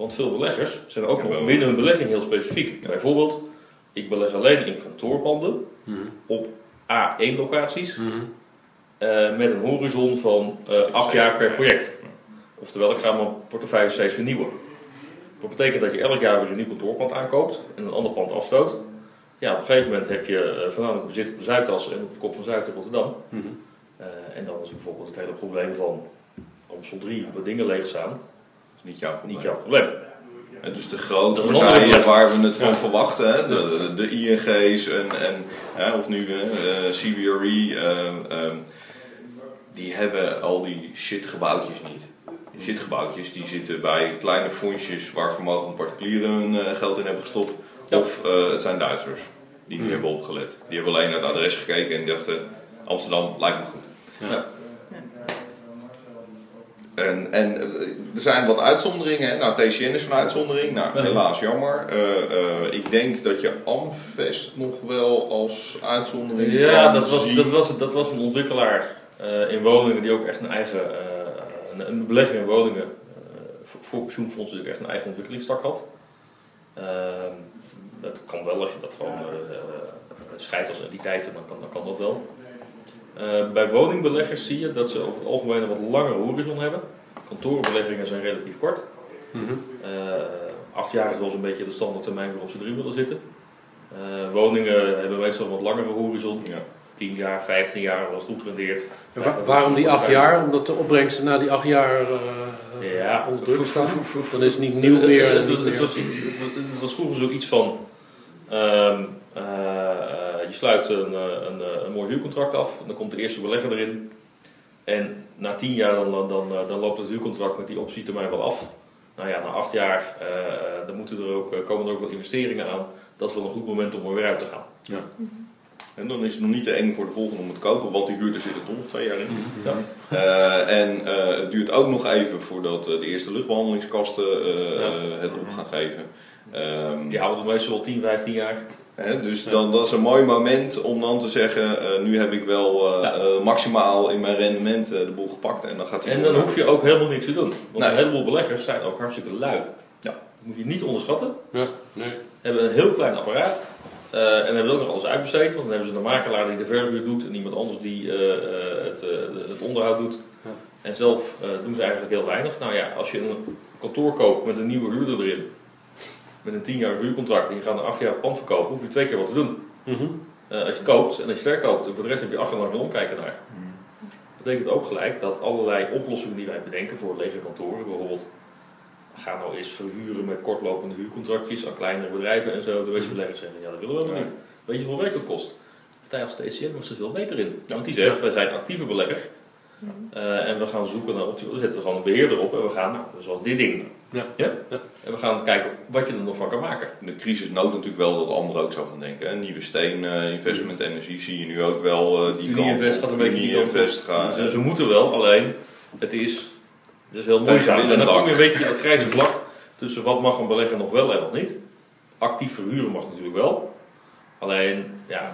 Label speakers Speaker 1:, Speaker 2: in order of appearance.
Speaker 1: Want veel beleggers zijn ook nog binnen hun belegging heel specifiek. Bijvoorbeeld, ik beleg alleen in kantoorbanden
Speaker 2: Mhm.
Speaker 1: op A1-locaties
Speaker 2: Mhm.
Speaker 1: eh, met een horizon van eh 8 jaar per project. Oftewel, ik ga mijn portefeuille steeds vernieuwen. Dat betekent dat je elk jaar weer een nieuw kantoorpand aankoopt en een ander pand afstoot. Ja, op een gegeven moment heb je eh, voornamelijk bezit op de Zuidas en op de kop van Zuid in Rotterdam.
Speaker 2: Mhm.
Speaker 1: En dan is bijvoorbeeld het hele probleem van Amstel 3, waar dingen leeg staan,
Speaker 3: Niet jouw probleem.
Speaker 1: niet jouw probleem.
Speaker 3: En dus de grote partijen waar we het van
Speaker 1: Ja.
Speaker 3: verwachten, hè, de, de ING's en, en hè, of nu eh, CBRE, ehm, ehm, die hebben al die shitgebouwtjes niet. Die shitgebouwtjes die zitten bij kleine fondsjes waar vermogende particulieren hun eh, geld in hebben gestopt.
Speaker 1: Ja.
Speaker 3: Of eh, het zijn Duitsers die niet
Speaker 2: Mhm.
Speaker 3: hebben opgelet. Die hebben alleen naar het adres gekeken en dachten Amsterdam lijkt me goed.
Speaker 1: Ja.
Speaker 3: En, en eh, er zijn wat uitzonderingen. hè. Nou, TCN is een uitzondering. Nou, helaas jammer. Eh, eh, ik denk dat je Amvest nog wel als uitzondering
Speaker 1: Ja,
Speaker 3: kan
Speaker 1: dat was,
Speaker 3: zien.
Speaker 1: dat was, dat was een ontwikkelaar eh, in woningen die ook echt een eigen, eh, een, een belegging in woningen eh, voor, pensioenfondsen natuurlijk echt een eigen ontwikkelingstak had. Ehm, dat kan wel als je dat gewoon scheidt als entiteiten, dan kan, dan kan dat wel. Eh, bij woningbeleggers zie je dat ze over het algemeen een wat langere horizon hebben. Kantorenbeleggingen zijn relatief kort.
Speaker 2: Mhm.
Speaker 1: Eh, acht jaar is wel eens een beetje de standaardtermijn waarop ze erin willen zitten. Eh, woningen hebben meestal een wat langere horizon.
Speaker 3: Ja.
Speaker 1: 10 jaar, 15 jaar, als het goed rendeert.
Speaker 2: En wa- waarom die acht jaar? Omdat de opbrengsten na die acht jaar eh,
Speaker 1: Ja,
Speaker 2: onder druk
Speaker 1: voor-
Speaker 2: staan? Dan is het niet nieuw meer.
Speaker 1: Het,
Speaker 2: en
Speaker 1: het,
Speaker 2: niet
Speaker 1: was- vroeger zoiets van. ehm, eh, eh, je sluit een, eh, een, eh, een mooi huurcontract af, en dan komt de eerste belegger erin. En na 10 jaar dan, dan, dan, eh, dan loopt het huurcontract met die optietermijn wel af. Nou ja, na 8 jaar dan moeten er ook, komen er ook wat investeringen aan. Dat is wel een goed moment om er weer uit te gaan.
Speaker 3: En dan is het nog niet te eng voor de volgende om het te kopen, want die huurder zit er toch nog twee jaar in.
Speaker 1: Ja.
Speaker 3: Eh, en eh, het duurt ook nog even voordat de eerste luchtbehandelingskasten eh,
Speaker 1: Ja.
Speaker 3: eh, het op gaan geven. Ehm,
Speaker 1: Die houden meestal wel 10, 15 jaar.
Speaker 3: Hè, dus
Speaker 1: Ja.
Speaker 3: dan, dat is een mooi moment om dan te zeggen, eh, nu heb ik wel eh,
Speaker 1: Ja.
Speaker 3: eh, maximaal in mijn rendement de boel gepakt en dan gaat hij
Speaker 1: En dan hoef je ook helemaal niks te doen. Want
Speaker 3: Nee.
Speaker 1: een heleboel beleggers zijn ook hartstikke lui.
Speaker 3: Ja.
Speaker 1: Dat moet je niet onderschatten.
Speaker 2: Ja, nee.
Speaker 1: hebben een heel klein apparaat. eh, en hebben ook nog alles uitbesteed. Want dan hebben ze een makelaar die de verhuur doet. En iemand anders die eh, eh, het, eh, het onderhoud doet.
Speaker 2: Ja.
Speaker 1: En zelf eh, doen ze eigenlijk heel weinig. Nou ja, als je een kantoor koopt met een nieuwe huurder erin. Met een 10 jaar huurcontract. En je gaat een 8 jaar pand verkopen. Hoef je twee keer wat te doen.
Speaker 2: Mhm.
Speaker 1: Eh, als je het koopt en als je het verkoopt. En voor de rest heb je acht jaar lang geen omkijken naar. Dat betekent ook gelijk dat allerlei oplossingen die wij bedenken voor lege kantoren. Bijvoorbeeld ga nou eens verhuren met kortlopende huurcontractjes aan kleinere bedrijven en zo. De meeste beleggers zeggen, ja dat willen we helemaal niet. Weet je hoeveel werk dat kost? Partij als TCM was er veel beter in. Want die zegt, wij zijn een actieve belegger. Eh, en we gaan zoeken naar optie. We zetten er gewoon een beheerder op en we gaan, nou, zoals dit ding.
Speaker 2: Ja.
Speaker 1: Ja?
Speaker 2: Ja.
Speaker 1: En we gaan kijken wat je er nog van kan maken.
Speaker 3: De crisis noodt natuurlijk wel dat anderen ook zo gaan denken. Hè. Nieuwe steen, eh, investment energie zie je nu ook wel eh, die
Speaker 1: Unie
Speaker 3: kant
Speaker 1: Invest gaat een beetje die.
Speaker 3: Invest.
Speaker 1: Dus we moeten wel, alleen het is, het is heel moeizaam. En dan kom je een beetje dat grijze vlak tussen wat mag een belegger nog wel en wat niet. Actief verhuren mag natuurlijk wel. Alleen, ja,